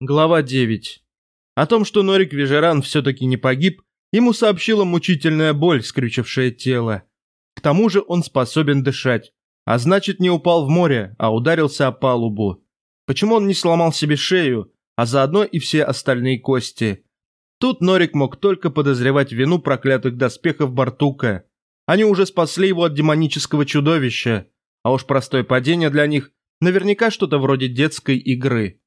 Глава 9. О том, что Норик Вежеран все-таки не погиб, ему сообщила мучительная боль, скрючившая тело. К тому же он способен дышать, а значит не упал в море, а ударился о палубу. Почему он не сломал себе шею, а заодно и все остальные кости? Тут Норик мог только подозревать вину проклятых доспехов Бартука. Они уже спасли его от демонического чудовища, а уж простое падение для них наверняка что-то вроде детской игры.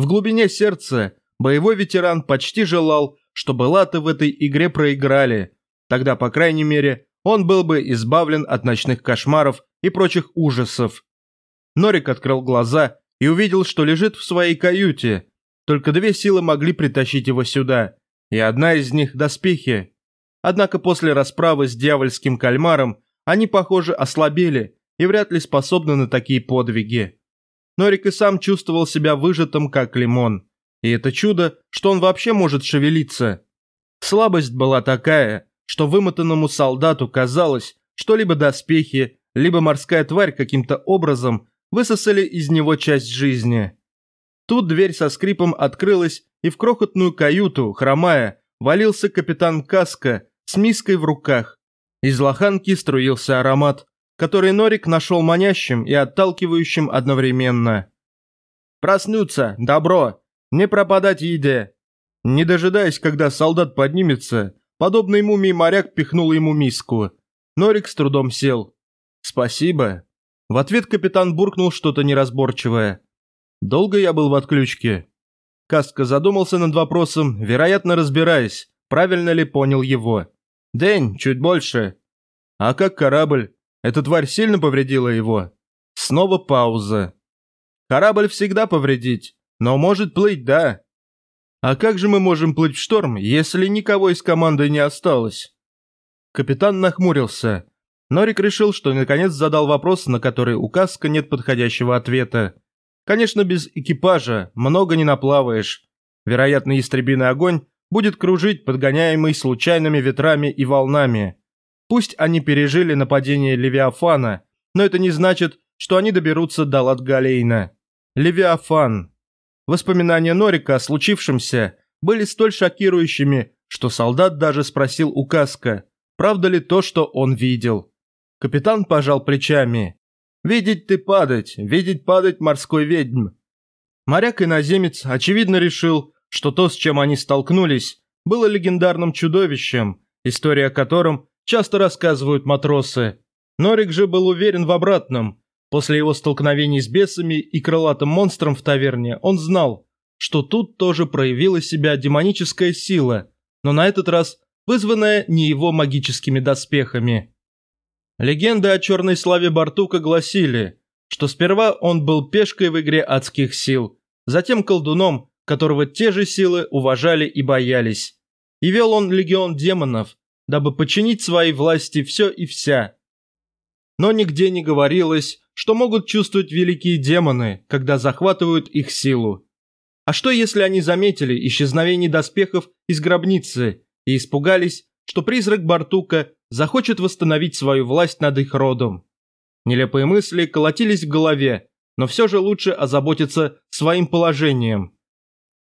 В глубине сердца боевой ветеран почти желал, чтобы латы в этой игре проиграли. Тогда, по крайней мере, он был бы избавлен от ночных кошмаров и прочих ужасов. Норик открыл глаза и увидел, что лежит в своей каюте. Только две силы могли притащить его сюда, и одна из них – доспехи. Однако после расправы с дьявольским кальмаром они, похоже, ослабели и вряд ли способны на такие подвиги. Норик и сам чувствовал себя выжатым, как лимон. И это чудо, что он вообще может шевелиться. Слабость была такая, что вымотанному солдату казалось, что либо доспехи, либо морская тварь каким-то образом высосали из него часть жизни. Тут дверь со скрипом открылась, и в крохотную каюту, хромая, валился капитан Каска с миской в руках. Из лоханки струился аромат, который Норик нашел манящим и отталкивающим одновременно. «Проснуться! Добро! Не пропадать еде!» Не дожидаясь, когда солдат поднимется, подобный мумии моряк пихнул ему миску. Норик с трудом сел. «Спасибо». В ответ капитан буркнул что-то неразборчивое. «Долго я был в отключке?» Каска задумался над вопросом, вероятно разбираясь, правильно ли понял его. «День, чуть больше». «А как корабль?» Эта тварь сильно повредила его? Снова пауза. Корабль всегда повредить, но может плыть, да. А как же мы можем плыть в шторм, если никого из команды не осталось? Капитан нахмурился. Норик решил, что наконец задал вопрос, на который у Каска нет подходящего ответа. Конечно, без экипажа много не наплаваешь. Вероятно, истребиный огонь будет кружить, подгоняемый случайными ветрами и волнами. Пусть они пережили нападение Левиафана, но это не значит, что они доберутся до Латгалейна. Левиафан. Воспоминания Норика о случившемся были столь шокирующими, что солдат даже спросил у Каска, правда ли то, что он видел. Капитан пожал плечами. «Видеть ты падать, видеть падать морской ведьм». Моряк-иноземец, очевидно, решил, что то, с чем они столкнулись, было легендарным чудовищем, история о котором часто рассказывают матросы. Норик же был уверен в обратном. После его столкновений с бесами и крылатым монстром в таверне он знал, что тут тоже проявила себя демоническая сила, но на этот раз вызванная не его магическими доспехами. Легенды о черной славе Бартука гласили, что сперва он был пешкой в игре адских сил, затем колдуном, которого те же силы уважали и боялись. И вел он легион демонов, дабы подчинить своей власти все и вся. Но нигде не говорилось, что могут чувствовать великие демоны, когда захватывают их силу. А что если они заметили исчезновение доспехов из гробницы и испугались, что призрак Бартука захочет восстановить свою власть над их родом? Нелепые мысли колотились в голове, но все же лучше озаботиться своим положением.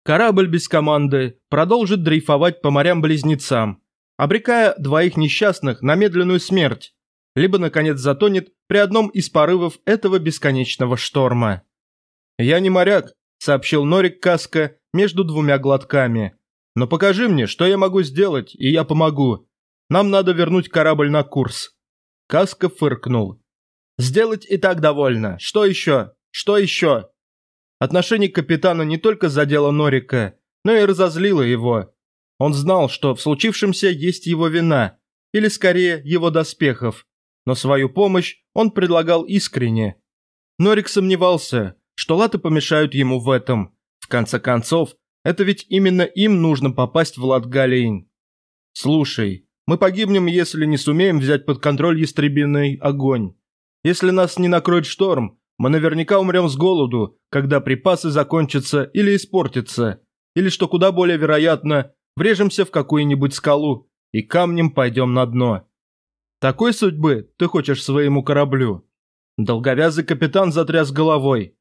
Корабль без команды продолжит дрейфовать по морям-близнецам, обрекая двоих несчастных на медленную смерть, либо, наконец, затонет при одном из порывов этого бесконечного шторма. «Я не моряк», — сообщил Норик Каска между двумя глотками. «Но покажи мне, что я могу сделать, и я помогу. Нам надо вернуть корабль на курс». Каска фыркнул. «Сделать и так довольно. Что еще? Что еще?» Отношение капитана не только задело Норика, но и разозлило его. Он знал, что в случившемся есть его вина, или скорее его доспехов, но свою помощь он предлагал искренне. Норик сомневался, что латы помешают ему в этом. В конце концов, это ведь именно им нужно попасть в Латгалейн. «Слушай, мы погибнем, если не сумеем взять под контроль ястребиный огонь. Если нас не накроет шторм, мы наверняка умрем с голоду, когда припасы закончатся или испортятся, или, что куда более вероятно, врежемся в какую-нибудь скалу и камнем пойдем на дно. Такой судьбы ты хочешь своему кораблю?» Долговязый капитан затряс головой.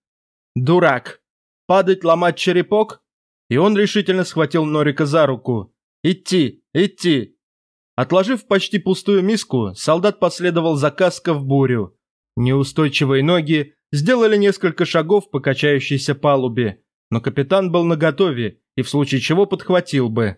«Дурак! Падать, ломать черепок? и он решительно схватил Норика за руку. «Идти! Идти!» Отложив почти пустую миску, солдат последовал за Каска в бурю. Неустойчивые ноги сделали несколько шагов по качающейся палубе, но капитан был наготове и в случае чего подхватил бы.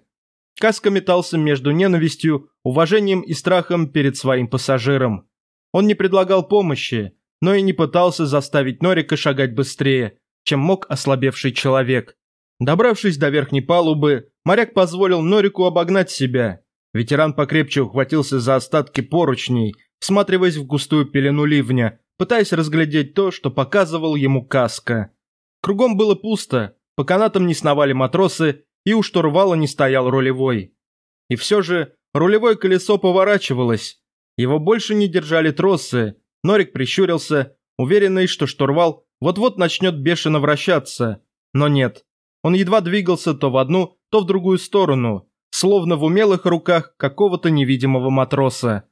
Каска метался между ненавистью, уважением и страхом перед своим пассажиром. Он не предлагал помощи, но и не пытался заставить Норика шагать быстрее, чем мог ослабевший человек. Добравшись до верхней палубы, моряк позволил Норику обогнать себя. Ветеран покрепче ухватился за остатки поручней, всматриваясь в густую пелену ливня, пытаясь разглядеть то, что показывал ему каска. Кругом было пусто, по канатам не сновали матросы, и у штурвала не стоял рулевой. И все же рулевое колесо поворачивалось. Его больше не держали тросы. Норик прищурился, уверенный, что штурвал вот-вот начнет бешено вращаться. Но нет. Он едва двигался то в одну, то в другую сторону, словно в умелых руках какого-то невидимого матроса.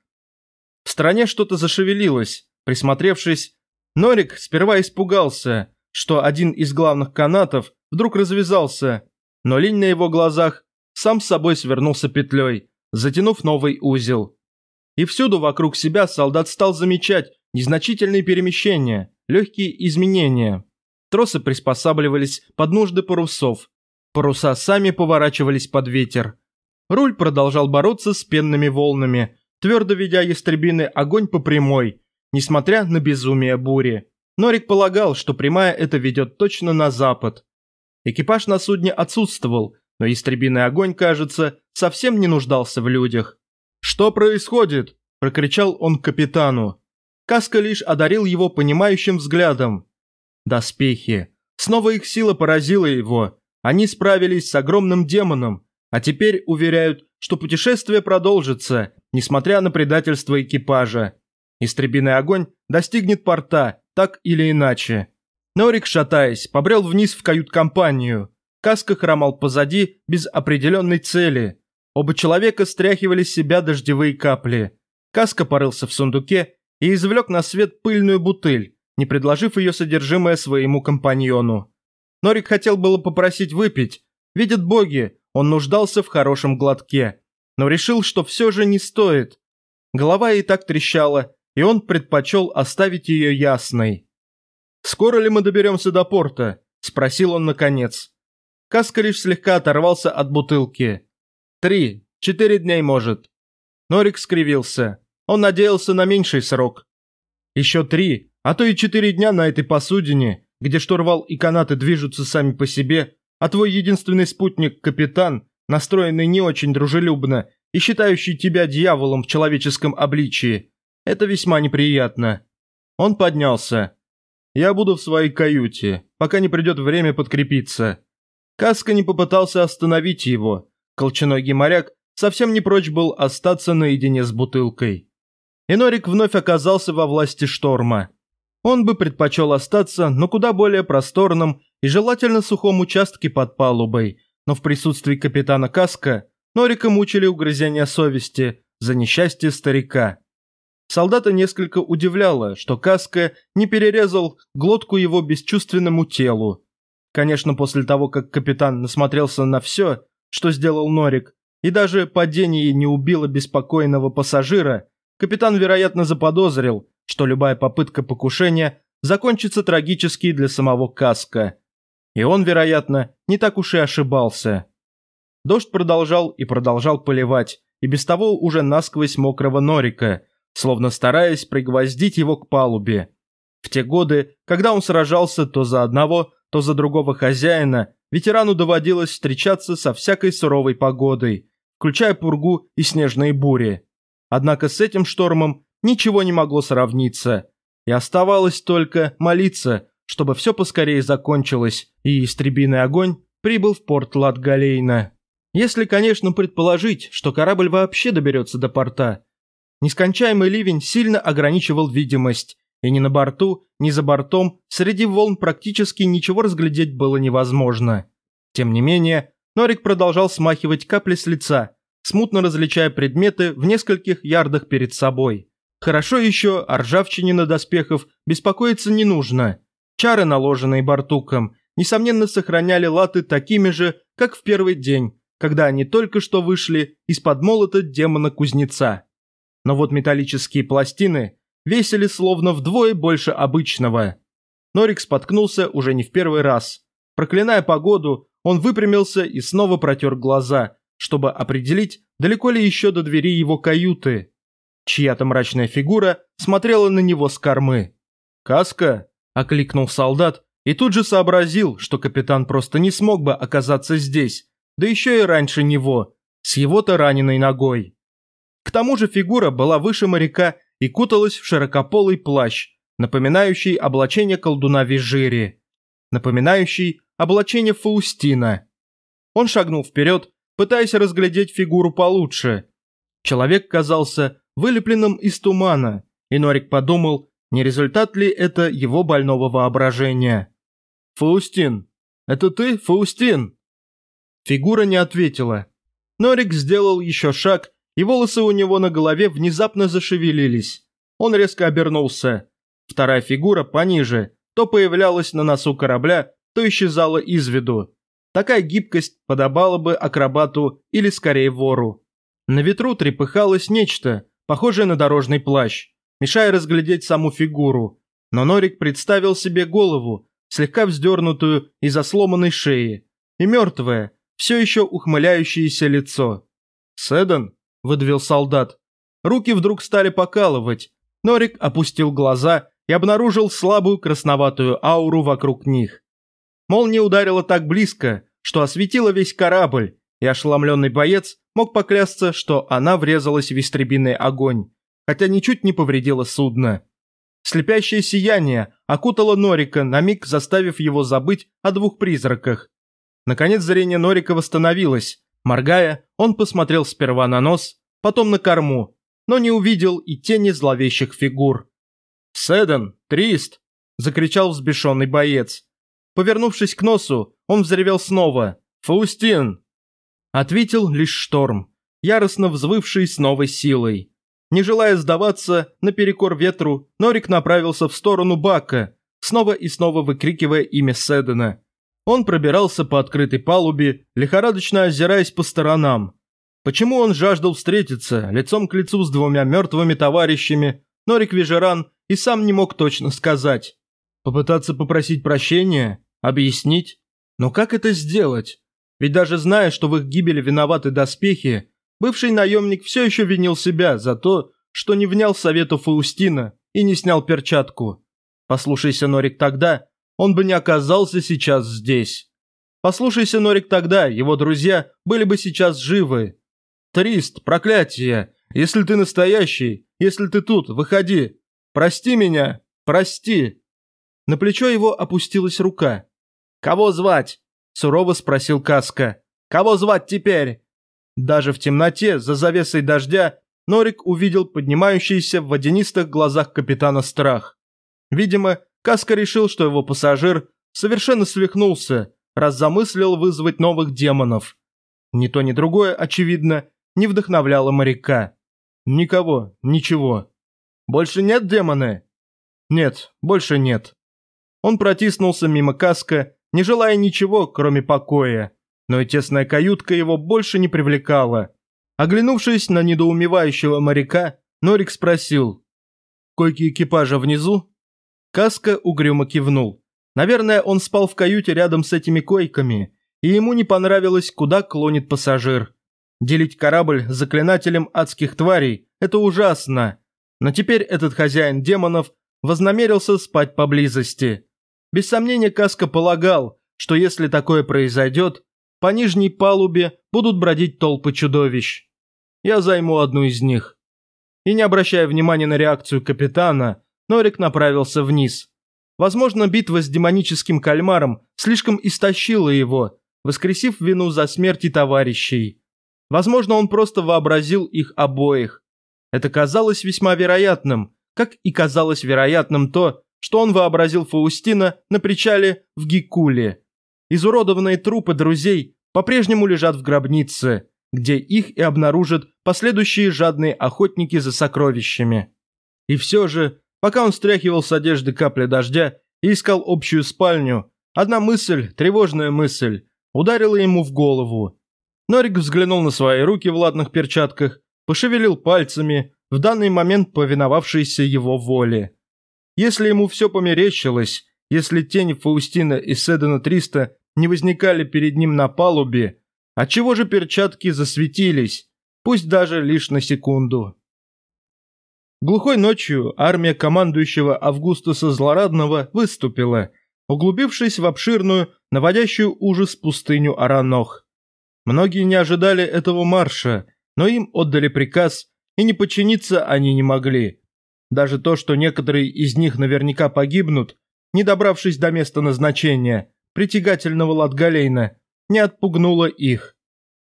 В стороне что-то зашевелилось. Присмотревшись, Норик сперва испугался, что один из главных канатов вдруг развязался, но линь на его глазах сам с собой свернулся петлей, затянув новый узел. И всюду вокруг себя солдат стал замечать незначительные перемещения, легкие изменения. Тросы приспосабливались под нужды парусов. Паруса сами поворачивались под ветер. Руль продолжал бороться с пенными волнами, твердо ведя ястребины огонь по прямой, несмотря на безумие бури. Норик полагал, что прямая это ведет точно на запад. Экипаж на судне отсутствовал, но истребиный огонь, кажется, совсем не нуждался в людях. «Что происходит?» – прокричал он капитану. Каска лишь одарил его понимающим взглядом. Доспехи. Снова их сила поразила его. Они справились с огромным демоном, а теперь уверяют, что путешествие продолжится, несмотря на предательство экипажа. Истребиный огонь достигнет порта, так или иначе. Норик, шатаясь, побрел вниз в кают-компанию. Каска хромал позади, без определенной цели. Оба человека стряхивали с себя дождевые капли. Каска порылся в сундуке и извлек на свет пыльную бутыль, не предложив ее содержимое своему компаньону. Норик хотел было попросить выпить. Видят боги, он нуждался в хорошем глотке. Но решил, что все же не стоит. Голова и так трещала, и он предпочел оставить ее ясной. «Скоро ли мы доберемся до порта?» – спросил он наконец. Каска лишь слегка оторвался от бутылки. «Три, четыре дней, может». Норик скривился. Он надеялся на меньший срок. Еще три, а то и четыре дня на этой посудине, где штурвал и канаты движутся сами по себе, а твой единственный спутник – капитан, настроенный не очень дружелюбно и считающий тебя дьяволом в человеческом обличии. Это весьма неприятно. Он поднялся. Я буду в своей каюте, пока не придет время подкрепиться». Каска не попытался остановить его. Колченогий моряк совсем не прочь был остаться наедине с бутылкой. И Норик вновь оказался во власти шторма. Он бы предпочел остаться на куда более просторном и желательно сухом участке под палубой, но в присутствии капитана Каска Норика мучили угрызения совести за несчастье старика. Солдата несколько удивляло, что Каска не перерезал глотку его бесчувственному телу. Конечно, после того, как капитан насмотрелся на все, что сделал Норик, и даже падение не убило беспокойного пассажира, капитан, вероятно, заподозрил, что любая попытка покушения закончится трагически для самого Каска. И он, вероятно, не так уж и ошибался. Дождь продолжал и продолжал поливать, и без того уже насквозь мокрого Норика – словно стараясь пригвоздить его к палубе. В те годы, когда он сражался то за одного, то за другого хозяина, ветерану доводилось встречаться со всякой суровой погодой, включая пургу и снежные бури. Однако с этим штормом ничего не могло сравниться, и оставалось только молиться, чтобы все поскорее закончилось, и истребиный огонь прибыл в порт Латгалейна. Если, конечно, предположить, что корабль вообще доберется до порта, Нескончаемый ливень сильно ограничивал видимость, и ни на борту, ни за бортом среди волн практически ничего разглядеть было невозможно. Тем не менее, Норик продолжал смахивать капли с лица, смутно различая предметы в нескольких ярдах перед собой. Хорошо еще о ржавчине на доспехов беспокоиться не нужно. Чары, наложенные бортуком, несомненно сохраняли латы такими же, как в первый день, когда они только что вышли из-под молота демона-кузнеца. Но вот металлические пластины весили словно вдвое больше обычного. Норик споткнулся уже не в первый раз. Проклиная погоду, он выпрямился и снова протер глаза, чтобы определить, далеко ли еще до двери его каюты. Чья-то мрачная фигура смотрела на него с кормы. «Каска?» – окликнул солдат и тут же сообразил, что капитан просто не смог бы оказаться здесь, да еще и раньше него, с его-то раненой ногой. К тому же фигура была выше моряка и куталась в широкополый плащ, напоминающий облачение колдуна Вижири, напоминающий облачение Фаустина. Он шагнул вперед, пытаясь разглядеть фигуру получше. Человек казался вылепленным из тумана, и Норик подумал, не результат ли это его больного воображения. «Фаустин! Это ты, Фаустин?» Фигура не ответила. Норик сделал еще шаг, и волосы у него на голове внезапно зашевелились. Он резко обернулся. Вторая фигура пониже, то появлялась на носу корабля, то исчезала из виду. Такая гибкость подобала бы акробату или скорее вору. На ветру трепыхалось нечто, похожее на дорожный плащ, мешая разглядеть саму фигуру. Но Норик представил себе голову, слегка вздернутую из-за сломанной шеи, и мертвое, все еще ухмыляющееся лицо. «Седан?» – выдавил солдат. Руки вдруг стали покалывать. Норик опустил глаза и обнаружил слабую красноватую ауру вокруг них. Молния ударила так близко, что осветила весь корабль, и ошеломленный боец мог поклясться, что она врезалась в истребиный огонь, хотя ничуть не повредила судно. Слепящее сияние окутало Норика, на миг заставив его забыть о двух призраках. Наконец зрение Норика восстановилось. Моргая, он посмотрел сперва на нос, потом на корму, но не увидел и тени зловещих фигур. «Седан! Трист!» – закричал взбешенный боец. Повернувшись к носу, он взревел снова. «Фаустин!» Ответил лишь шторм, яростно взвывший с новой силой. Не желая сдаваться, наперекор ветру, Норик направился в сторону Бака, снова и снова выкрикивая имя Седана. Он пробирался по открытой палубе, лихорадочно озираясь по сторонам. Почему он жаждал встретиться лицом к лицу с двумя мертвыми товарищами, Норик Вижеран и сам не мог точно сказать. Попытаться попросить прощения? Объяснить? Но как это сделать? Ведь даже зная, что в их гибели виноваты доспехи, Бывший наемник все еще винил себя за то, что не внял совету Фаустина и не снял перчатку. Послушайся Норик тогда, он бы не оказался сейчас здесь. Послушайся Норик тогда, его друзья были бы сейчас живы. Трист, проклятие, если ты настоящий, если ты тут, выходи. Прости меня, прости. На плечо его опустилась рука. «Кого звать?» – сурово спросил Каска. «Кого звать теперь?» Даже в темноте, за завесой дождя, Норик увидел поднимающийся в водянистых глазах капитана страх. Видимо, Каска решил, что его пассажир совершенно свихнулся, раз замыслил вызвать новых демонов. Ни то, ни другое, очевидно, не вдохновляло моряка. Никого, ничего. Больше нет демоны? Нет, больше нет. Он протиснулся мимо Каска, не желая ничего, кроме покоя но и тесная каютка его больше не привлекала. Оглянувшись на недоумевающего моряка, Норик спросил. «Койки экипажа внизу?» Каска угрюмо кивнул. Наверное, он спал в каюте рядом с этими койками, и ему не понравилось, куда клонит пассажир. Делить корабль с заклинателем адских тварей – это ужасно. Но теперь этот хозяин демонов вознамерился спать поблизости. Без сомнения, Каска полагал, что если такое произойдет, по нижней палубе будут бродить толпы чудовищ. Я займу одну из них. И не обращая внимания на реакцию капитана, Норик направился вниз. Возможно, битва с демоническим кальмаром слишком истощила его, воскресив вину за смерти товарищей. Возможно, он просто вообразил их обоих. Это казалось весьма вероятным, как и казалось вероятным то, что он вообразил Фаустина на причале в Гикуле. Изуродованные трупы друзей по-прежнему лежат в гробнице, где их и обнаружат последующие жадные охотники за сокровищами. И все же, пока он стряхивал с одежды капли дождя и искал общую спальню, одна мысль, тревожная мысль, ударила ему в голову. Норик взглянул на свои руки в ладных перчатках, пошевелил пальцами, в данный момент повиновавшиеся его воле. Если ему все померещилось, если тени Фаустина и Седана 300 не возникали перед ним на палубе, отчего же перчатки засветились, пусть даже лишь на секунду. Глухой ночью армия командующего Августуса Злорадного выступила, углубившись в обширную, наводящую ужас пустыню Аранох. Многие не ожидали этого марша, но им отдали приказ, и не подчиниться они не могли. Даже то, что некоторые из них наверняка погибнут, не добравшись до места назначения, притягательного Латгалейна, не отпугнуло их.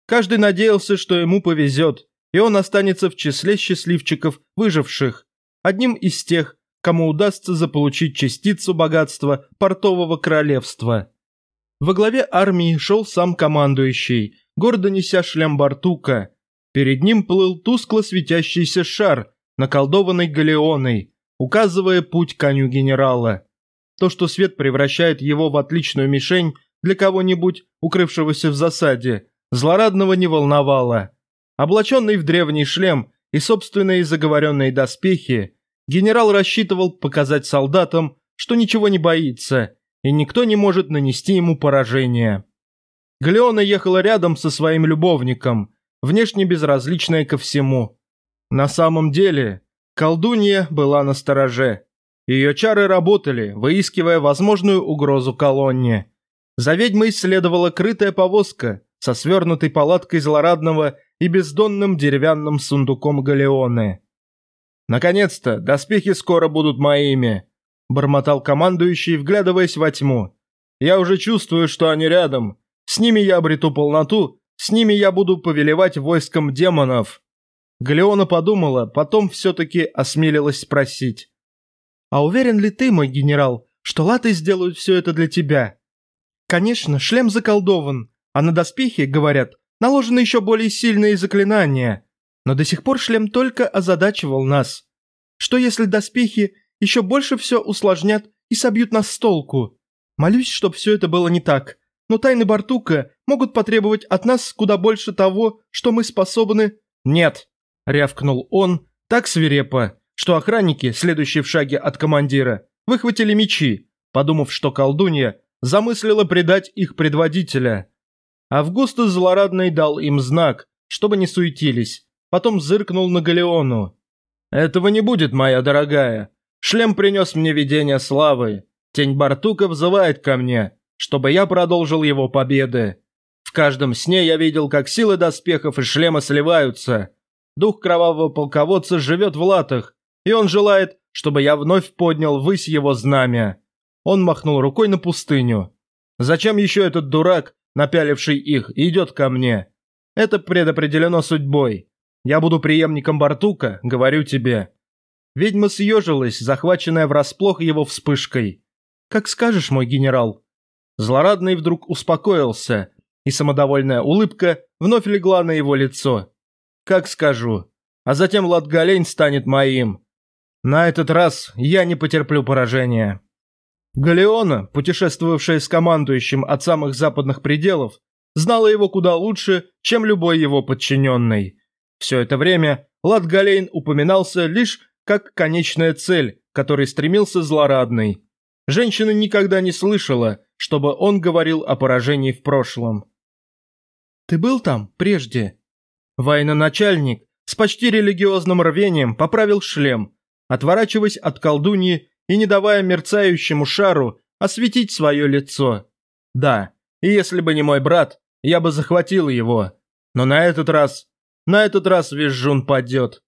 Каждый надеялся, что ему повезет, и он останется в числе счастливчиков, выживших, одним из тех, кому удастся заполучить частицу богатства портового королевства. Во главе армии шел сам командующий, гордо неся шлем Бартука. Перед ним плыл тускло светящийся шар, наколдованный галеоной, указывая путь коню генерала. То, что свет превращает его в отличную мишень для кого-нибудь, укрывшегося в засаде, злорадного не волновало. Облаченный в древний шлем и собственные заговоренные доспехи, генерал рассчитывал показать солдатам, что ничего не боится, и никто не может нанести ему поражение. Галеона ехала рядом со своим любовником, внешне безразличная ко всему. На самом деле, колдунья была на стороже. Ее чары работали, выискивая возможную угрозу колонне. За ведьмой следовала крытая повозка со свернутой палаткой злорадного и бездонным деревянным сундуком галеоны. «Наконец-то, доспехи скоро будут моими», – бормотал командующий, вглядываясь во тьму. «Я уже чувствую, что они рядом. С ними я обрету полноту, с ними я буду повелевать войском демонов». Галеона подумала, потом все-таки осмелилась спросить. «А уверен ли ты, мой генерал, что латы сделают все это для тебя?» «Конечно, шлем заколдован, а на доспехи, говорят, наложены еще более сильные заклинания. Но до сих пор шлем только озадачивал нас. Что если доспехи еще больше все усложнят и собьют нас с толку? Молюсь, чтоб все это было не так. Но тайны Бартука могут потребовать от нас куда больше того, что мы способны... «Нет», — рявкнул он, так свирепо, что охранники, следующие в шаге от командира, выхватили мечи, подумав, что колдунья замыслила предать их предводителя. Августус злорадный дал им знак, чтобы не суетились, потом зыркнул на Галеону. «Этого не будет, моя дорогая. Шлем принес мне видение славы. Тень Бартука взывает ко мне, чтобы я продолжил его победы. В каждом сне я видел, как силы доспехов и шлема сливаются. Дух кровавого полководца живет в латах, и он желает, чтобы я вновь поднял высь его знамя. Он махнул рукой на пустыню. Зачем еще этот дурак, напяливший их, идет ко мне? Это предопределено судьбой. Я буду преемником Бартука, говорю тебе». Ведьма съежилась, захваченная врасплох его вспышкой. «Как скажешь, мой генерал». Злорадный вдруг успокоился, и самодовольная улыбка вновь легла на его лицо. «Как скажу. А затем Латгалейн станет моим. На этот раз я не потерплю поражения». Галеона, путешествовавшая с командующим от самых западных пределов, знала его куда лучше, чем любой его подчиненный. Все это время Латгалейн упоминался лишь как конечная цель, которой стремился злорадный. Женщина никогда не слышала, чтобы он говорил о поражении в прошлом. «Ты был там прежде?» Военачальник с почти религиозным рвением поправил шлем, отворачиваясь от колдуньи и не давая мерцающему шару осветить свое лицо. «Да, и если бы не мой брат, я бы захватил его. Но на этот раз на этот раз Визжун падет.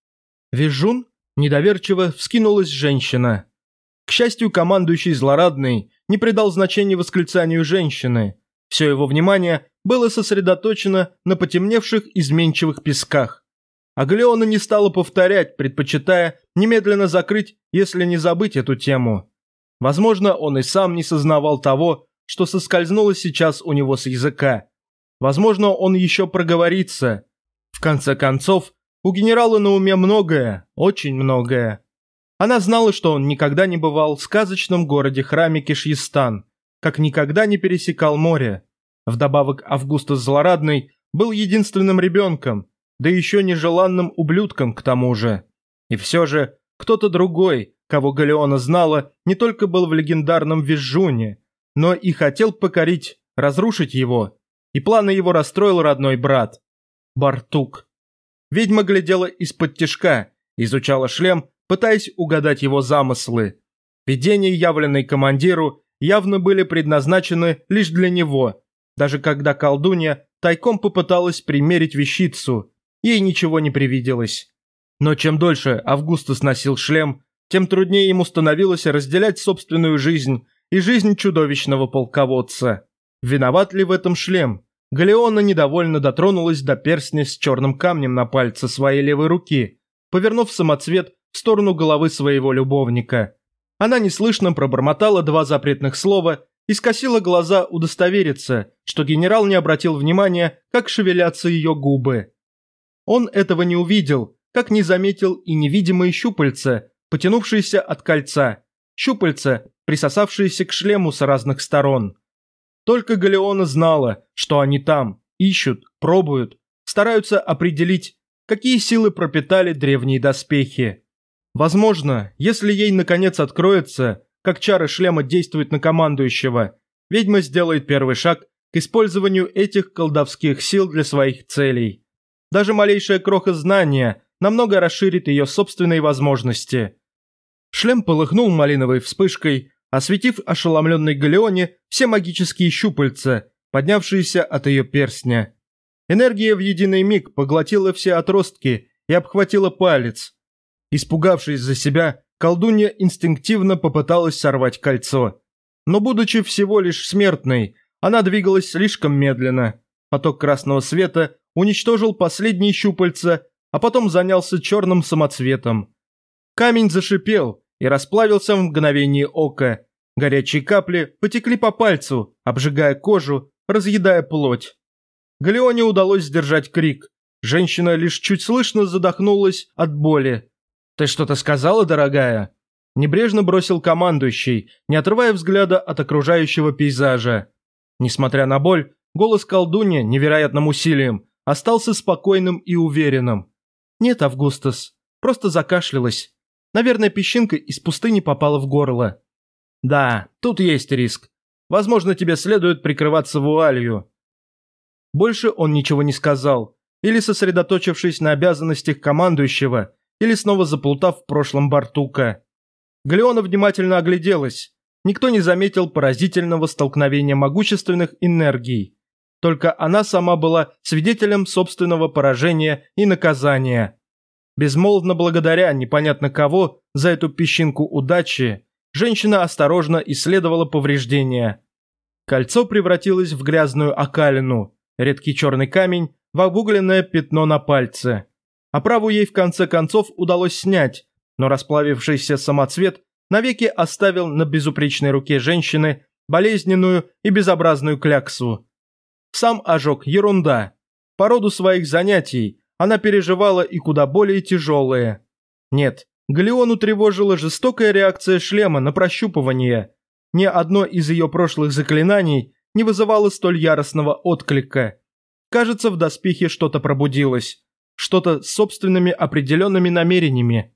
Визжун? Недоверчиво вскинулась женщина. К счастью, командующий злорадный не придал значения восклицанию женщины. Все его внимание было сосредоточено на потемневших изменчивых песках. А Галеона не стала повторять, предпочитая немедленно закрыть, если не забыть эту тему. Возможно, он и сам не сознавал того, что соскользнуло сейчас у него с языка. Возможно, он еще проговорится, в конце концов, у генерала на уме многое, очень многое. Она знала, что он никогда не бывал в сказочном городе-храме Кишьестан, как никогда не пересекал море. Вдобавок Августус Злорадный был единственным ребенком, да еще нежеланным ублюдком к тому же. И все же кто-то другой, кого Галеона знала, не только был в легендарном Визжуне, но и хотел покорить, разрушить его. И планы его расстроил родной брат. Бартук. Ведьма глядела из-под тишка, изучала шлем, пытаясь угадать его замыслы. Видения, явленные командиру, явно были предназначены лишь для него. Даже когда колдунья тайком попыталась примерить вещицу, ей ничего не привиделось. Но чем дольше Августус носил шлем, тем труднее ему становилось разделять собственную жизнь и жизнь чудовищного полководца. Виноват ли в этом шлем? Галеона недовольно дотронулась до перстня с черным камнем на пальце своей левой руки, повернув самоцвет в сторону головы своего любовника. Она неслышно пробормотала два запретных слова и скосила глаза удостовериться, что генерал не обратил внимания, как шевелятся ее губы. Он этого не увидел, как не заметил и невидимые щупальца, потянувшиеся от кольца, щупальца, присосавшиеся к шлему с разных сторон. Только Галеона знала, что они там, ищут, пробуют, стараются определить, какие силы пропитали древние доспехи. Возможно, если ей наконец откроется, как чары шлема действуют на командующего, ведьма сделает первый шаг к использованию этих колдовских сил для своих целей. Даже малейшая кроха знания намного расширит ее собственные возможности. Шлем полыхнул малиновой вспышкой, осветив ошеломленной Галеоне все магические щупальца, поднявшиеся от ее перстня. Энергия в единый миг поглотила все отростки и обхватила палец. Испугавшись за себя, колдунья инстинктивно попыталась сорвать кольцо. Но будучи всего лишь смертной, она двигалась слишком медленно. Поток красного света уничтожил последние щупальца а потом занялся черным самоцветом. Камень зашипел и расплавился в мгновение ока. Горячие капли потекли по пальцу, обжигая кожу, разъедая плоть. Галеоне удалось сдержать крик. Женщина лишь чуть слышно задохнулась от боли. «Ты что-то сказала, дорогая?» Небрежно бросил командующий, не отрывая взгляда от окружающего пейзажа. Несмотря на боль, голос колдунья невероятным усилием остался спокойным и уверенным. «Нет, Августус, просто закашлялась. Наверное, песчинка из пустыни попала в горло». «Да, тут есть риск. Возможно, тебе следует прикрываться вуалью». Больше он ничего не сказал, или сосредоточившись на обязанностях командующего, или снова заплутав в прошлом Бартука. Галеона внимательно огляделась. Никто не заметил поразительного столкновения могущественных энергий. Только она сама была свидетелем собственного поражения и наказания. Безмолвно благодаря непонятно кого за эту песчинку удачи, женщина осторожно исследовала повреждения. Кольцо превратилось в грязную окалину, редкий черный камень в обугленное пятно на пальце. Оправу ей в конце концов удалось снять, но расплавившийся самоцвет навеки оставил на безупречной руке женщины болезненную и безобразную кляксу. Сам ожог – ерунда. По роду своих занятий она переживала и куда более тяжелые. Нет, Галеону тревожила жестокая реакция шлема на прощупывание. Ни одно из ее прошлых заклинаний не вызывало столь яростного отклика. Кажется, в доспехе что-то пробудилось. Что-то с собственными определенными намерениями.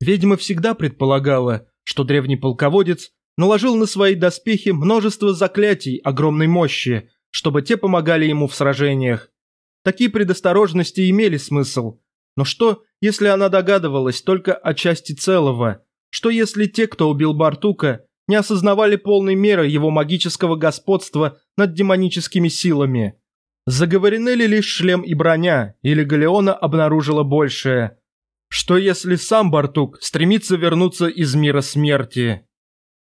Ведьма всегда предполагала, что древний полководец наложил на свои доспехи множество заклятий огромной мощи, чтобы те помогали ему в сражениях. Такие предосторожности имели смысл. Но что, если она догадывалась только о части целого? Что если те, кто убил Бартука, не осознавали полной меры его магического господства над демоническими силами? Заговорены ли лишь шлем и броня, или Галеона обнаружила большее? Что если сам Бартук стремится вернуться из мира смерти?